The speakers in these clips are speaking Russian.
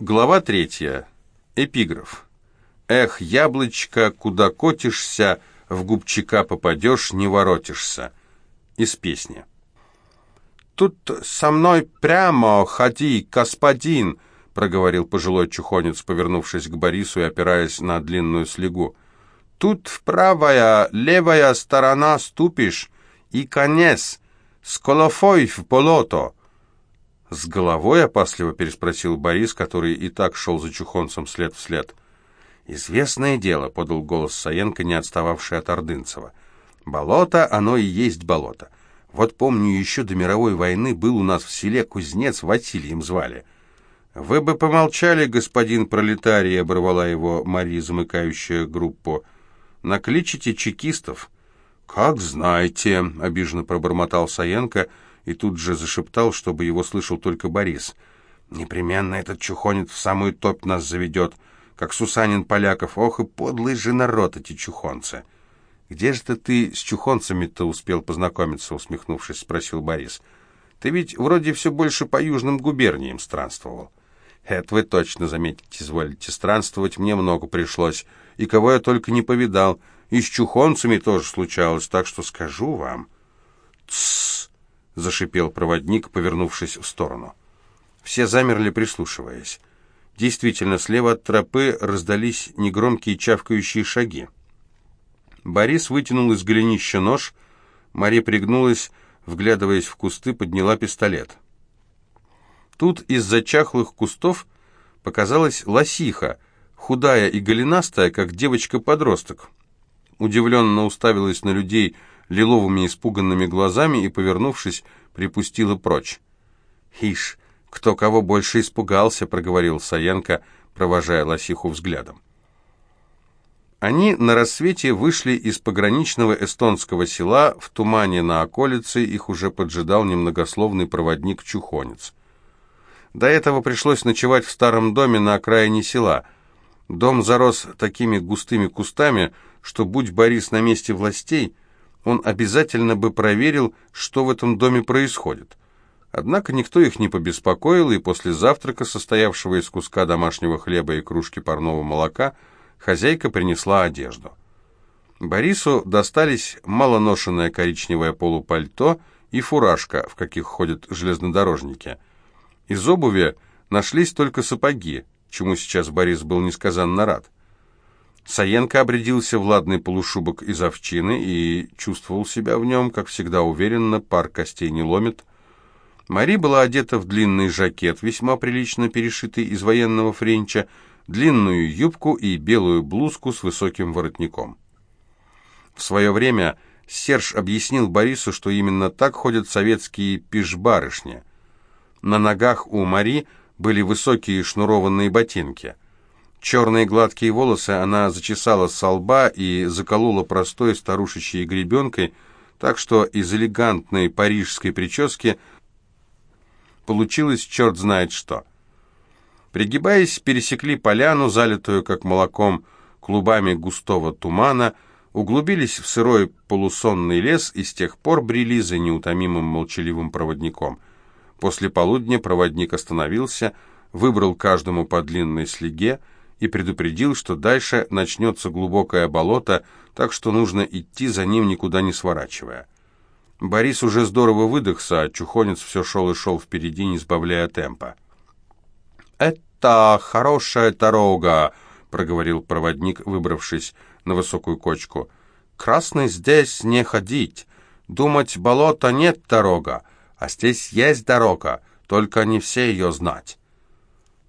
Глава третья. Эпиграф. «Эх, яблочко, куда котишься, в губчика попадешь, не воротишься». Из песни. «Тут со мной прямо ходи, господин», — проговорил пожилой чухонец, повернувшись к Борису и опираясь на длинную слегу. «Тут правая, левая сторона ступишь, и конец, с колофой в болото». «С головой?» — опасливо переспросил Борис, который и так шел за чухонцем след в след. «Известное дело», — подал голос Саенко, не отстававший от Ордынцева. «Болото, оно и есть болото. Вот помню, еще до мировой войны был у нас в селе кузнец, Василием звали». «Вы бы помолчали, господин пролетарий», — оборвала его Мария, замыкающая группу. «Накличите чекистов». «Как знаете», — обиженно пробормотал Саенко, — и тут же зашептал, чтобы его слышал только Борис. «Непременно этот чухонец в самую топь нас заведет, как Сусанин Поляков. Ох и подлый же народ эти чухонцы!» «Где же ты с чухонцами-то успел познакомиться?» — усмехнувшись, спросил Борис. «Ты ведь вроде все больше по южным губерниям странствовал». «Это вы точно заметите, изволите. Странствовать мне много пришлось, и кого я только не повидал. И с чухонцами тоже случалось, так что скажу вам». «Тссс!» Зашипел проводник, повернувшись в сторону. Все замерли, прислушиваясь. Действительно, слева от тропы раздались негромкие чавкающие шаги. Борис вытянул из голенища нож, Мария пригнулась, вглядываясь в кусты, подняла пистолет. Тут из-за чахлых кустов показалась лосиха, худая и голенастая, как девочка-подросток. Удивленно уставилась на людей, лиловыми испуганными глазами и, повернувшись, припустила прочь. «Ишь, кто кого больше испугался», — проговорил Саенко, провожая лосиху взглядом. Они на рассвете вышли из пограничного эстонского села, в тумане на околице их уже поджидал немногословный проводник-чухонец. До этого пришлось ночевать в старом доме на окраине села. Дом зарос такими густыми кустами, что, будь Борис на месте властей, — он обязательно бы проверил, что в этом доме происходит. Однако никто их не побеспокоил, и после завтрака, состоявшего из куска домашнего хлеба и кружки парного молока, хозяйка принесла одежду. Борису достались малоношенное коричневое полупальто и фуражка, в каких ходят железнодорожники. Из обуви нашлись только сапоги, чему сейчас Борис был несказанно рад. Саенко обрядился в ладный полушубок из овчины и чувствовал себя в нем, как всегда уверенно, пар костей не ломит. Мари была одета в длинный жакет, весьма прилично перешитый из военного френча, длинную юбку и белую блузку с высоким воротником. В свое время Серж объяснил Борису, что именно так ходят советские пижбарышни. На ногах у Мари были высокие шнурованные ботинки – Черные гладкие волосы она зачесала со лба и заколола простой старушечьей гребенкой, так что из элегантной парижской прически получилось черт знает что. Пригибаясь, пересекли поляну, залитую, как молоком, клубами густого тумана, углубились в сырой полусонный лес и с тех пор брели за неутомимым молчаливым проводником. После полудня проводник остановился, выбрал каждому по длинной слеге, и предупредил, что дальше начнется глубокое болото, так что нужно идти за ним, никуда не сворачивая. Борис уже здорово выдохся, а Чухонец все шел и шел впереди, не сбавляя темпа. «Это хорошая дорога», — проговорил проводник, выбравшись на высокую кочку. «Красный здесь не ходить. Думать, болота нет дорога, а здесь есть дорога, только не все ее знать».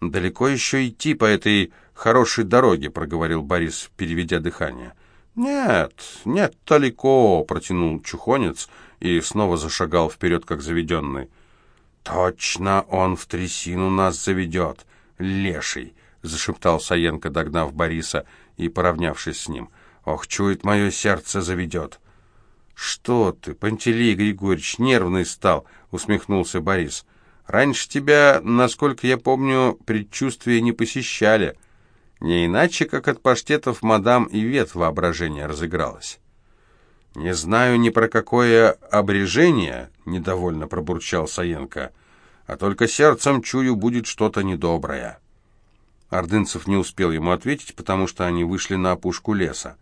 «Далеко еще идти по этой хорошей дороги», — проговорил Борис, переведя дыхание. «Нет, нет, далеко», — протянул чухонец и снова зашагал вперед, как заведенный. «Точно он в трясину нас заведет, леший», — зашептал Саенко, догнав Бориса и поравнявшись с ним. «Ох, чует мое сердце заведет». «Что ты, Пантелей Григорьевич, нервный стал», — усмехнулся Борис. «Раньше тебя, насколько я помню, предчувствия не посещали». Не иначе, как от паштетов мадам и вет воображение разыгралось. «Не знаю ни про какое обрежение», — недовольно пробурчал Саенко, «а только сердцем чую будет что-то недоброе». Ордынцев не успел ему ответить, потому что они вышли на опушку леса.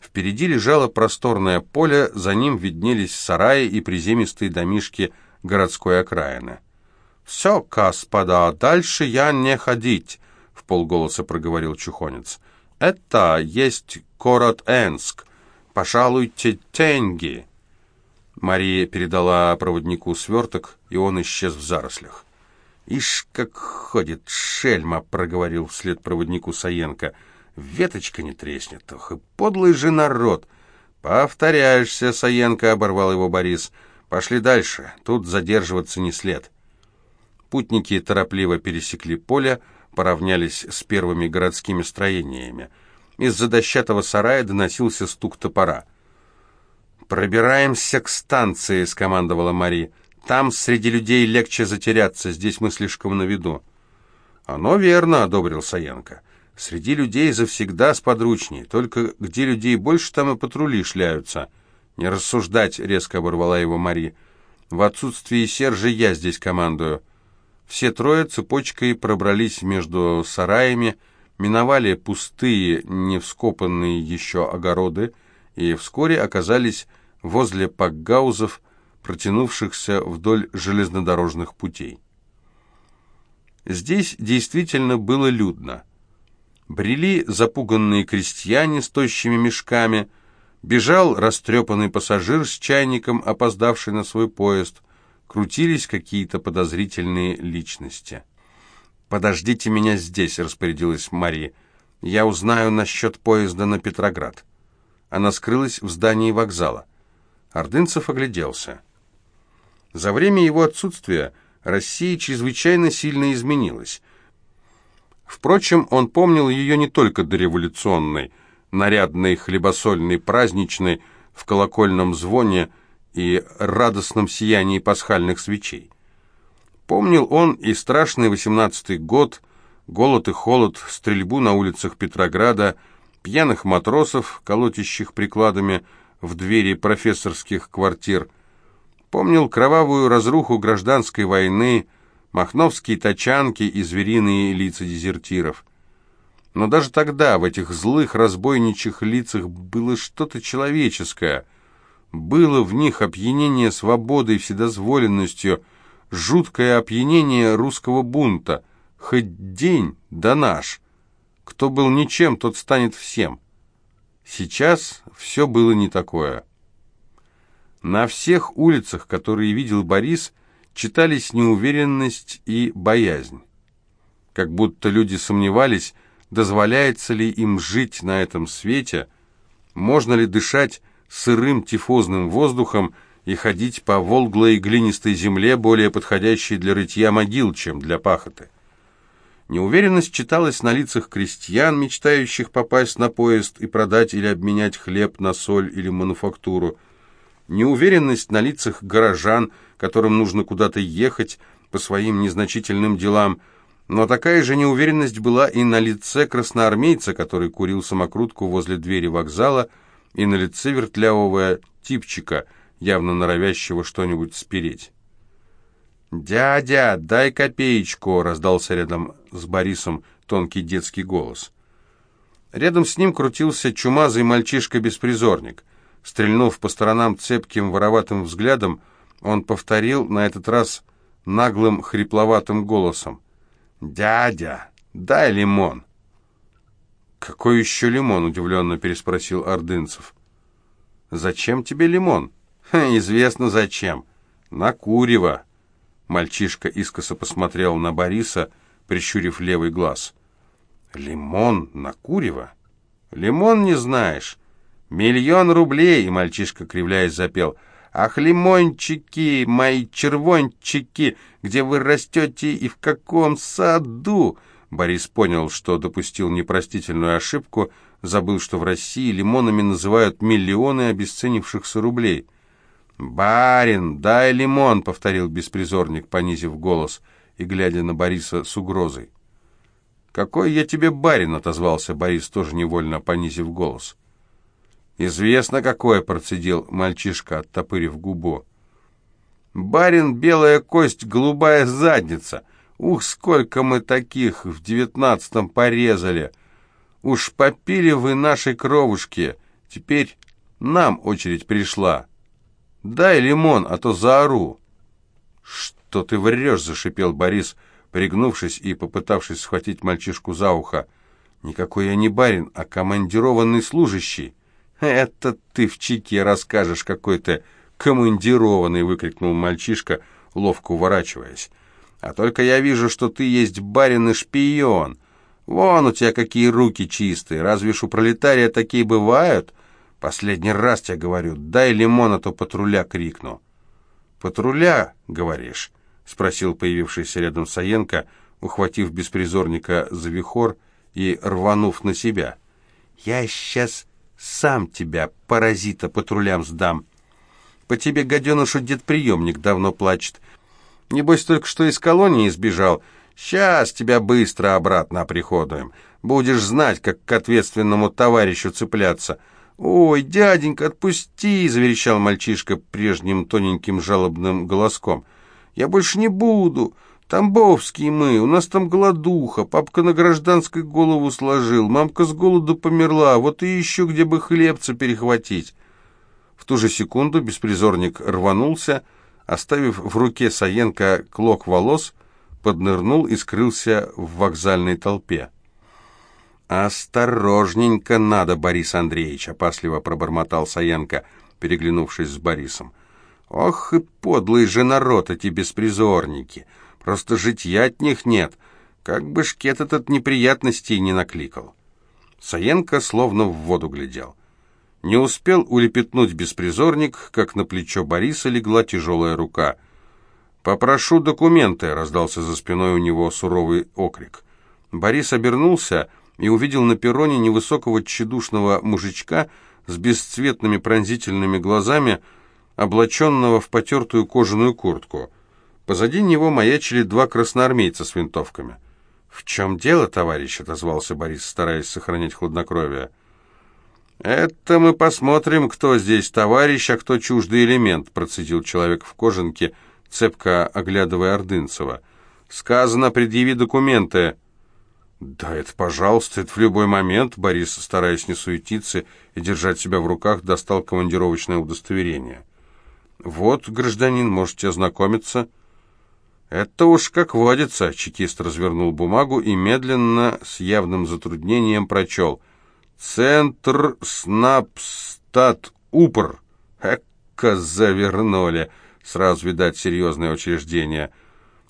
Впереди лежало просторное поле, за ним виднелись сараи и приземистые домишки городской окраины. «Все, господа, дальше я не ходить», — в полголоса проговорил Чухонец. «Это есть город Энск. Пожалуйте деньги». Мария передала проводнику сверток, и он исчез в зарослях. «Ишь, как ходит шельма!» — проговорил вслед проводнику Саенко. «Веточка не треснет, ох и подлый же народ!» «Повторяешься, Саенко!» — оборвал его Борис. «Пошли дальше, тут задерживаться не след». Путники торопливо пересекли поле, поравнялись с первыми городскими строениями. Из-за дощатого сарая доносился стук топора. «Пробираемся к станции», — скомандовала Мари. Там среди людей легче затеряться, здесь мы слишком на виду». «Оно верно», — одобрил Саенко. «Среди людей завсегда сподручней, только где людей больше, там и патрули шляются». «Не рассуждать», — резко оборвала его Мари. «В отсутствие Сержа я здесь командую». Все трое цепочкой пробрались между сараями, миновали пустые, не вскопанные еще огороды и вскоре оказались возле пакгаузов, протянувшихся вдоль железнодорожных путей. Здесь действительно было людно. Брели запуганные крестьяне с тощими мешками, бежал растрепанный пассажир с чайником, опоздавший на свой поезд, крутились какие-то подозрительные личности. «Подождите меня здесь», — распорядилась Мария. «Я узнаю насчет поезда на Петроград». Она скрылась в здании вокзала. Ордынцев огляделся. За время его отсутствия Россия чрезвычайно сильно изменилась. Впрочем, он помнил ее не только дореволюционной, нарядной, хлебосольной, праздничной, в колокольном звоне и радостном сиянии пасхальных свечей. Помнил он и страшный восемнадцатый год, голод и холод, стрельбу на улицах Петрограда, пьяных матросов, колотящих прикладами в двери профессорских квартир – Помнил кровавую разруху гражданской войны, махновские тачанки и звериные лица дезертиров. Но даже тогда в этих злых разбойничьих лицах было что-то человеческое. Было в них опьянение свободой и вседозволенностью, жуткое опьянение русского бунта. Хоть день, да наш. Кто был ничем, тот станет всем. Сейчас все было не такое. На всех улицах, которые видел Борис, читались неуверенность и боязнь. Как будто люди сомневались, дозволяется ли им жить на этом свете, можно ли дышать сырым тифозным воздухом и ходить по волглой глинистой земле, более подходящей для рытья могил, чем для пахоты. Неуверенность читалась на лицах крестьян, мечтающих попасть на поезд и продать или обменять хлеб на соль или мануфактуру – неуверенность на лицах горожан, которым нужно куда-то ехать по своим незначительным делам, но такая же неуверенность была и на лице красноармейца, который курил самокрутку возле двери вокзала, и на лице вертлявого типчика, явно норовящего что-нибудь спереть. «Дядя, дай копеечку!» — раздался рядом с Борисом тонкий детский голос. Рядом с ним крутился чумазый мальчишка-беспризорник. Стрельнув по сторонам цепким вороватым взглядом, он повторил на этот раз наглым хрипловатым голосом. «Дядя, дай лимон!» «Какой еще лимон?» — удивленно переспросил Ордынцев. «Зачем тебе лимон?» Ха, «Известно зачем. На курево!» Мальчишка искоса посмотрел на Бориса, прищурив левый глаз. «Лимон на курево? Лимон не знаешь? «Миллион рублей!» — и мальчишка, кривляясь, запел. «Ах, лимончики, мои червончики, где вы растете и в каком саду?» Борис понял, что допустил непростительную ошибку, забыл, что в России лимонами называют миллионы обесценившихся рублей. «Барин, дай лимон!» — повторил беспризорник, понизив голос и глядя на Бориса с угрозой. «Какой я тебе барин?» — отозвался Борис, тоже невольно понизив голос. «Известно, какое», — процедил мальчишка, оттопырив губу. «Барин, белая кость, голубая задница. Ух, сколько мы таких в девятнадцатом порезали! Уж попили вы нашей кровушки, теперь нам очередь пришла. Дай лимон, а то заору». «Что ты врешь?» — зашипел Борис, пригнувшись и попытавшись схватить мальчишку за ухо. «Никакой я не барин, а командированный служащий». «Это ты в чеке расскажешь, какой ты командированный!» — выкрикнул мальчишка, ловко уворачиваясь. «А только я вижу, что ты есть барин и шпион. Вон у тебя какие руки чистые. Разве ж у пролетария такие бывают? Последний раз тебе говорю, дай лимон, а то патруля крикну». «Патруля, говоришь?» — спросил появившийся рядом Саенко, ухватив беспризорника за вихор и рванув на себя. «Я сейчас сам тебя, паразита, патрулям сдам. По тебе, гаденышу, дед-приемник давно плачет. Небось, только что из колонии сбежал. Сейчас тебя быстро обратно оприходуем. Будешь знать, как к ответственному товарищу цепляться». «Ой, дяденька, отпусти!» — заверещал мальчишка прежним тоненьким жалобным голоском. «Я больше не буду. Тамбовские мы, у нас там голодуха, папка на гражданской голову сложил, мамка с голоду померла, вот и еще где бы хлебца перехватить. В ту же секунду беспризорник рванулся, оставив в руке Саенко клок волос, поднырнул и скрылся в вокзальной толпе. «Осторожненько надо, Борис Андреевич», — опасливо пробормотал Саенко, переглянувшись с Борисом. «Ох и подлый же народ эти беспризорники!» Просто житья от них нет. Как бы шкет этот неприятностей не накликал. Саенко словно в воду глядел. Не успел улепетнуть беспризорник, как на плечо Бориса легла тяжелая рука. «Попрошу документы», — раздался за спиной у него суровый окрик. Борис обернулся и увидел на перроне невысокого тщедушного мужичка с бесцветными пронзительными глазами, облаченного в потертую кожаную куртку — Позади него маячили два красноармейца с винтовками. «В чем дело, товарищ?» — отозвался Борис, стараясь сохранять хладнокровие. «Это мы посмотрим, кто здесь товарищ, а кто чуждый элемент», — процедил человек в кожанке, цепко оглядывая Ордынцева. «Сказано, предъяви документы». «Да это, пожалуйста, это в любой момент», — Борис, стараясь не суетиться и держать себя в руках, достал командировочное удостоверение. «Вот, гражданин, можете ознакомиться». «Это уж как водится», — чекист развернул бумагу и медленно, с явным затруднением прочел. «Центр Снапстат Упр». «Эка завернули!» Сразу, видать, серьезное учреждение.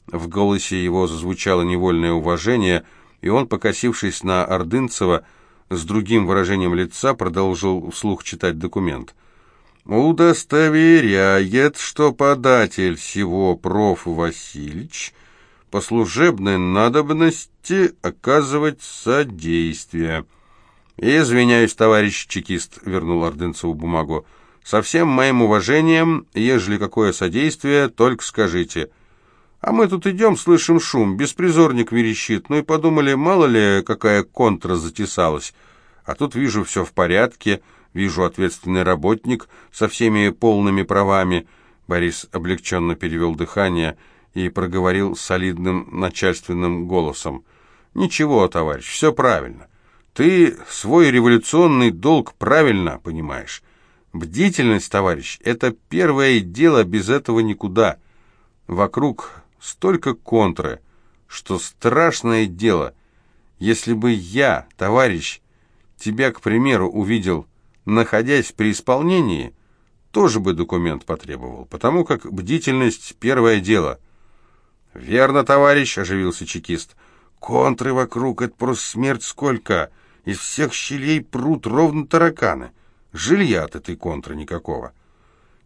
В голосе его зазвучало невольное уважение, и он, покосившись на Ордынцева, с другим выражением лица продолжил вслух читать документ удостоверяет, что податель всего проф. Васильевич по служебной надобности оказывать содействие. «Извиняюсь, товарищ чекист», — вернул Ордынцеву бумагу. «Со всем моим уважением, ежели какое содействие, только скажите». «А мы тут идем, слышим шум, беспризорник верещит, ну и подумали, мало ли какая контра затесалась. А тут вижу, все в порядке». Вижу ответственный работник со всеми полными правами. Борис облегченно перевел дыхание и проговорил солидным начальственным голосом. «Ничего, товарищ, все правильно. Ты свой революционный долг правильно понимаешь. Бдительность, товарищ, это первое дело, без этого никуда. Вокруг столько контры, что страшное дело. Если бы я, товарищ, тебя, к примеру, увидел находясь при исполнении, тоже бы документ потребовал, потому как бдительность — первое дело. «Верно, товарищ», — оживился чекист. «Контры вокруг — это просто смерть сколько! Из всех щелей прут ровно тараканы. Жилья от этой контры никакого».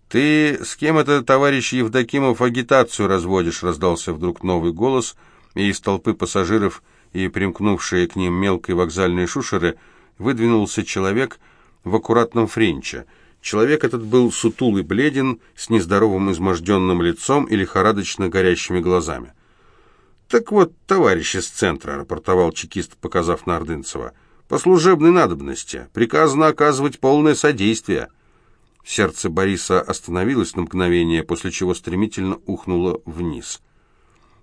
«Ты с кем это, товарищ Евдокимов, агитацию разводишь?» — раздался вдруг новый голос, и из толпы пассажиров и примкнувшие к ним мелкой вокзальные шушеры выдвинулся человек — в аккуратном френче. Человек этот был сутулый, бледен, с нездоровым изможденным лицом и лихорадочно горящими глазами. «Так вот, товарищ из центра», — рапортовал чекист, показав на Ордынцева, — «по служебной надобности приказано оказывать полное содействие». Сердце Бориса остановилось на мгновение, после чего стремительно ухнуло вниз.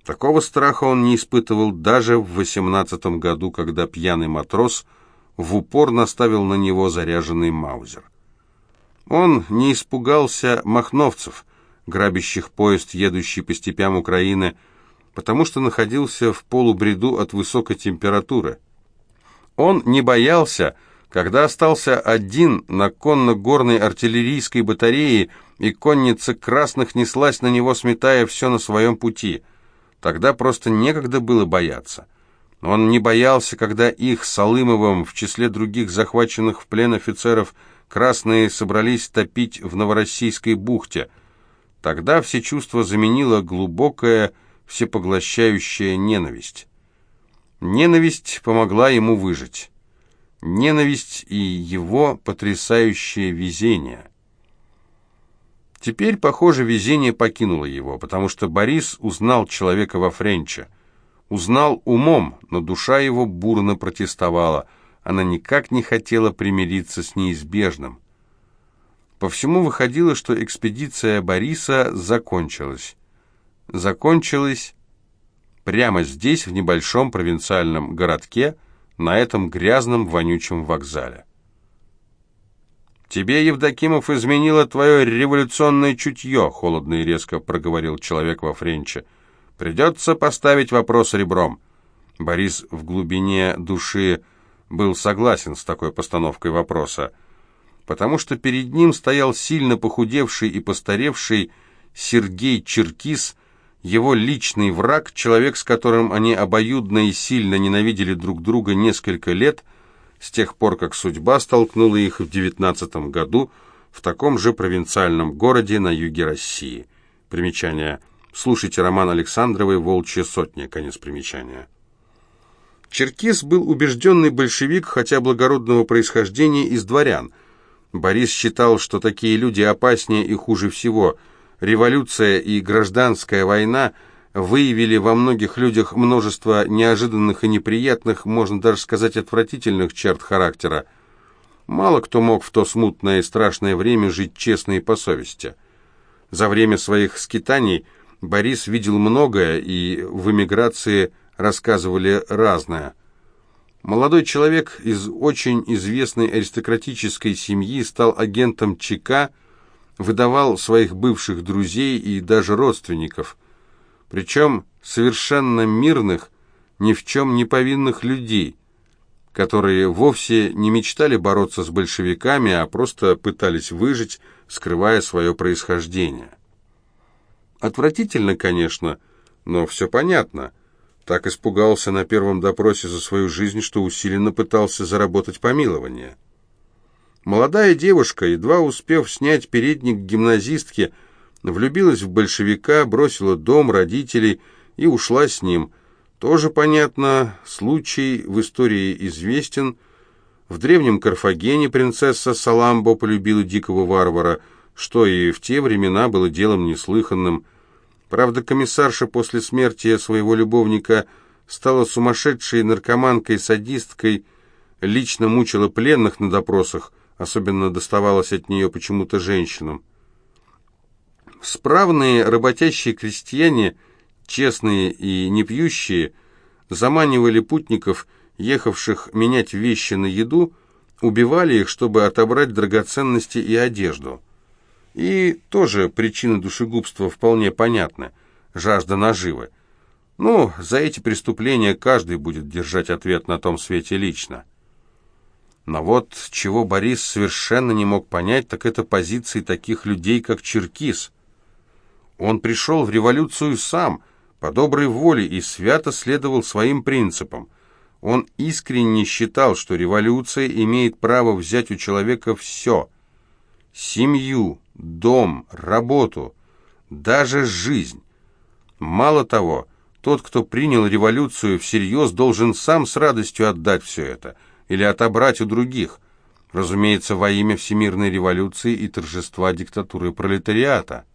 Такого страха он не испытывал даже в восемнадцатом году, когда пьяный матрос в упор наставил на него заряженный маузер. Он не испугался махновцев, грабящих поезд, едущий по степям Украины, потому что находился в полубреду от высокой температуры. Он не боялся, когда остался один на конно-горной артиллерийской батарее, и конница красных неслась на него, сметая все на своем пути. Тогда просто некогда было бояться. Он не боялся, когда их с Алымовым в числе других захваченных в плен офицеров красные собрались топить в Новороссийской бухте. Тогда все чувства заменила глубокая, всепоглощающая ненависть. Ненависть помогла ему выжить. Ненависть и его потрясающее везение. Теперь, похоже, везение покинуло его, потому что Борис узнал человека во Френче. Узнал умом, но душа его бурно протестовала. Она никак не хотела примириться с неизбежным. По всему выходило, что экспедиция Бориса закончилась. Закончилась прямо здесь, в небольшом провинциальном городке, на этом грязном вонючем вокзале. «Тебе, Евдокимов, изменило твое революционное чутье», — холодно и резко проговорил человек во френче. «Придется поставить вопрос ребром». Борис в глубине души был согласен с такой постановкой вопроса, потому что перед ним стоял сильно похудевший и постаревший Сергей Черкис, его личный враг, человек, с которым они обоюдно и сильно ненавидели друг друга несколько лет, с тех пор, как судьба столкнула их в девятнадцатом году в таком же провинциальном городе на юге России. Примечание. Слушайте роман Александровой «Волчья сотня». Конец примечания. Черкис был убежденный большевик, хотя благородного происхождения из дворян. Борис считал, что такие люди опаснее и хуже всего – Революция и гражданская война выявили во многих людях множество неожиданных и неприятных, можно даже сказать, отвратительных черт характера. Мало кто мог в то смутное и страшное время жить честно и по совести. За время своих скитаний Борис видел многое, и в эмиграции рассказывали разное. Молодой человек из очень известной аристократической семьи стал агентом ЧК – выдавал своих бывших друзей и даже родственников, причем совершенно мирных, ни в чем не повинных людей, которые вовсе не мечтали бороться с большевиками, а просто пытались выжить, скрывая свое происхождение. Отвратительно, конечно, но все понятно. Так испугался на первом допросе за свою жизнь, что усиленно пытался заработать помилование. Молодая девушка, едва успев снять передник гимназистки, влюбилась в большевика, бросила дом, родителей и ушла с ним. Тоже понятно, случай в истории известен. В древнем Карфагене принцесса Саламбо полюбила дикого варвара, что и в те времена было делом неслыханным. Правда, комиссарша после смерти своего любовника стала сумасшедшей наркоманкой-садисткой, лично мучила пленных на допросах, Особенно доставалось от нее почему-то женщинам. Справные работящие крестьяне, честные и не пьющие, заманивали путников, ехавших менять вещи на еду, убивали их, чтобы отобрать драгоценности и одежду. И тоже причины душегубства вполне понятны – жажда наживы. Ну, за эти преступления каждый будет держать ответ на том свете лично. Но вот чего Борис совершенно не мог понять, так это позиции таких людей, как Черкис. Он пришел в революцию сам, по доброй воле, и свято следовал своим принципам. Он искренне считал, что революция имеет право взять у человека все – семью, дом, работу, даже жизнь. Мало того, тот, кто принял революцию всерьез, должен сам с радостью отдать все это – или отобрать у других, разумеется, во имя всемирной революции и торжества диктатуры пролетариата.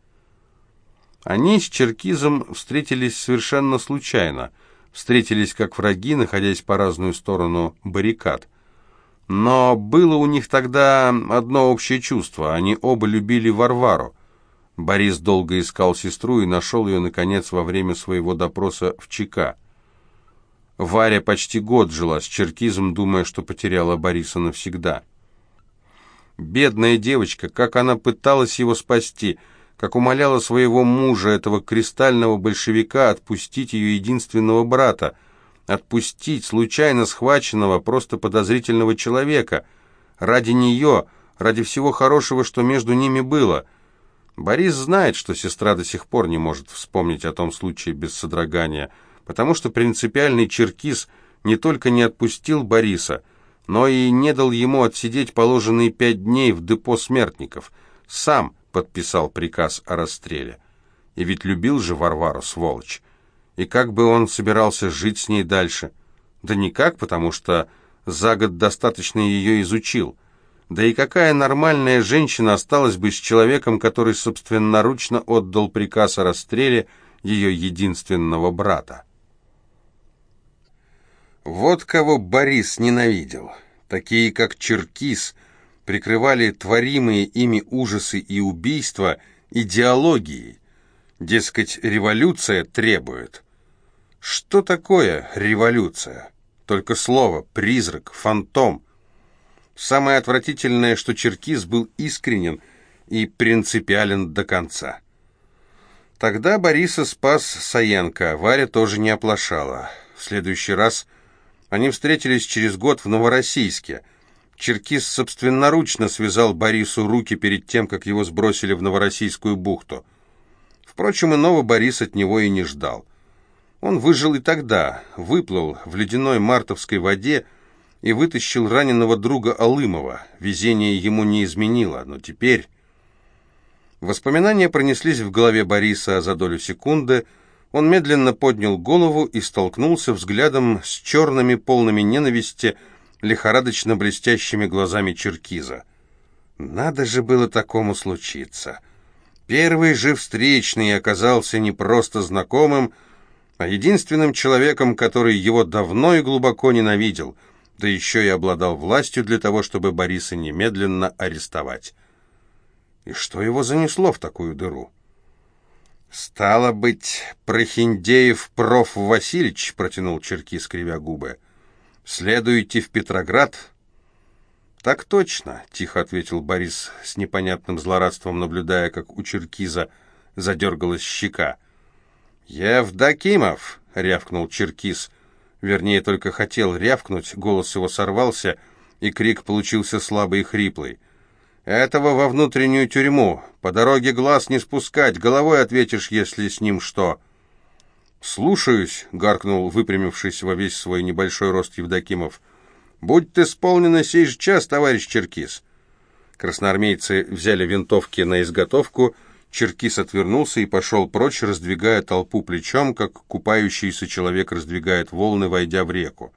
Они с Черкизом встретились совершенно случайно, встретились как враги, находясь по разную сторону баррикад. Но было у них тогда одно общее чувство, они оба любили Варвару. Борис долго искал сестру и нашел ее, наконец, во время своего допроса в ЧК. Варя почти год жила с черкизом, думая, что потеряла Бориса навсегда. Бедная девочка, как она пыталась его спасти, как умоляла своего мужа, этого кристального большевика, отпустить ее единственного брата, отпустить случайно схваченного, просто подозрительного человека, ради нее, ради всего хорошего, что между ними было — Борис знает, что сестра до сих пор не может вспомнить о том случае без содрогания, потому что принципиальный черкис не только не отпустил Бориса, но и не дал ему отсидеть положенные пять дней в депо смертников. Сам подписал приказ о расстреле. И ведь любил же Варвару, сволочь. И как бы он собирался жить с ней дальше? Да никак, потому что за год достаточно ее изучил – да и какая нормальная женщина осталась бы с человеком, который собственноручно отдал приказ о расстреле ее единственного брата? Вот кого Борис ненавидел. Такие, как Черкис, прикрывали творимые ими ужасы и убийства идеологией. Дескать, революция требует. Что такое революция? Только слово, призрак, фантом – Самое отвратительное, что Черкис был искренен и принципиален до конца. Тогда Бориса спас Саенко, Варя тоже не оплошала. В следующий раз они встретились через год в Новороссийске. Черкис собственноручно связал Борису руки перед тем, как его сбросили в Новороссийскую бухту. Впрочем, иного Борис от него и не ждал. Он выжил и тогда, выплыл в ледяной мартовской воде, и вытащил раненого друга Алымова. Везение ему не изменило, но теперь... Воспоминания пронеслись в голове Бориса за долю секунды. Он медленно поднял голову и столкнулся взглядом с черными, полными ненависти, лихорадочно блестящими глазами Черкиза. Надо же было такому случиться. Первый же встречный оказался не просто знакомым, а единственным человеком, который его давно и глубоко ненавидел — да еще и обладал властью для того, чтобы Бориса немедленно арестовать. И что его занесло в такую дыру? «Стало быть, Прохиндеев проф. Васильевич», — протянул Черки, скривя губы. «Следуете в Петроград?» «Так точно», — тихо ответил Борис с непонятным злорадством, наблюдая, как у Черкиза задергалась щека. «Евдокимов!» — рявкнул Черкиз, Вернее, только хотел рявкнуть, голос его сорвался, и крик получился слабый и хриплый. «Этого во внутреннюю тюрьму. По дороге глаз не спускать, головой ответишь, если с ним что». «Слушаюсь», — гаркнул, выпрямившись во весь свой небольшой рост Евдокимов. «Будь ты исполнена сей же час, товарищ Черкис». Красноармейцы взяли винтовки на изготовку — Черкис отвернулся и пошел прочь, раздвигая толпу плечом, как купающийся человек раздвигает волны, войдя в реку.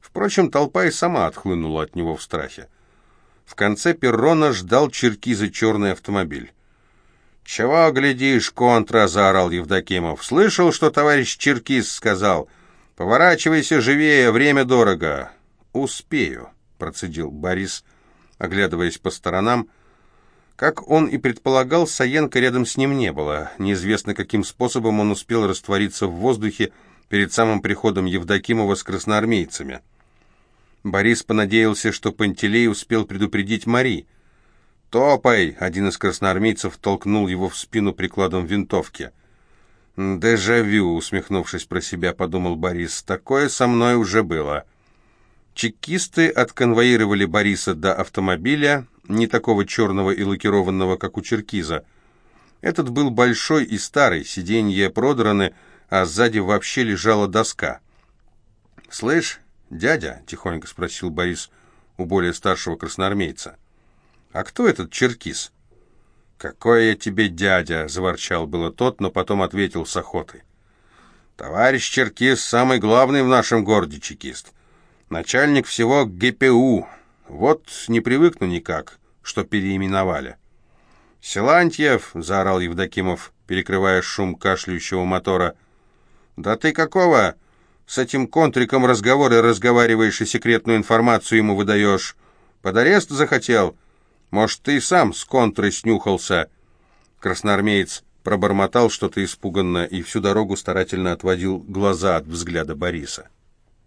Впрочем, толпа и сама отхлынула от него в страхе. В конце перрона ждал Черкиза черный автомобиль. «Чего глядишь, контра?» — заорал Евдокимов. «Слышал, что товарищ Черкиз сказал? Поворачивайся живее, время дорого». «Успею», — процедил Борис, оглядываясь по сторонам, — как он и предполагал, Саенко рядом с ним не было. Неизвестно, каким способом он успел раствориться в воздухе перед самым приходом Евдокимова с красноармейцами. Борис понадеялся, что Пантелей успел предупредить Мари. «Топай!» — один из красноармейцев толкнул его в спину прикладом винтовки. «Дежавю!» — усмехнувшись про себя, подумал Борис. «Такое со мной уже было». Чекисты отконвоировали Бориса до автомобиля, не такого черного и лакированного, как у Черкиза. Этот был большой и старый, сиденья продраны, а сзади вообще лежала доска. «Слышь, дядя?» — тихонько спросил Борис у более старшего красноармейца. «А кто этот Черкиз?» «Какой я тебе дядя!» — заворчал было тот, но потом ответил с охотой. «Товарищ Черкиз самый главный в нашем городе чекист. Начальник всего ГПУ. Вот не привыкну никак, что переименовали. «Силантьев!» — заорал Евдокимов, перекрывая шум кашляющего мотора. «Да ты какого? С этим контриком разговоры разговариваешь и секретную информацию ему выдаешь. Под арест захотел? Может, ты сам с контрой снюхался?» Красноармеец пробормотал что-то испуганно и всю дорогу старательно отводил глаза от взгляда Бориса.